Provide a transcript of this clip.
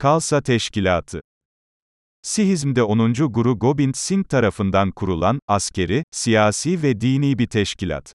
Kalsa Teşkilatı Sihizm'de 10. Guru Gobind Singh tarafından kurulan, askeri, siyasi ve dini bir teşkilat.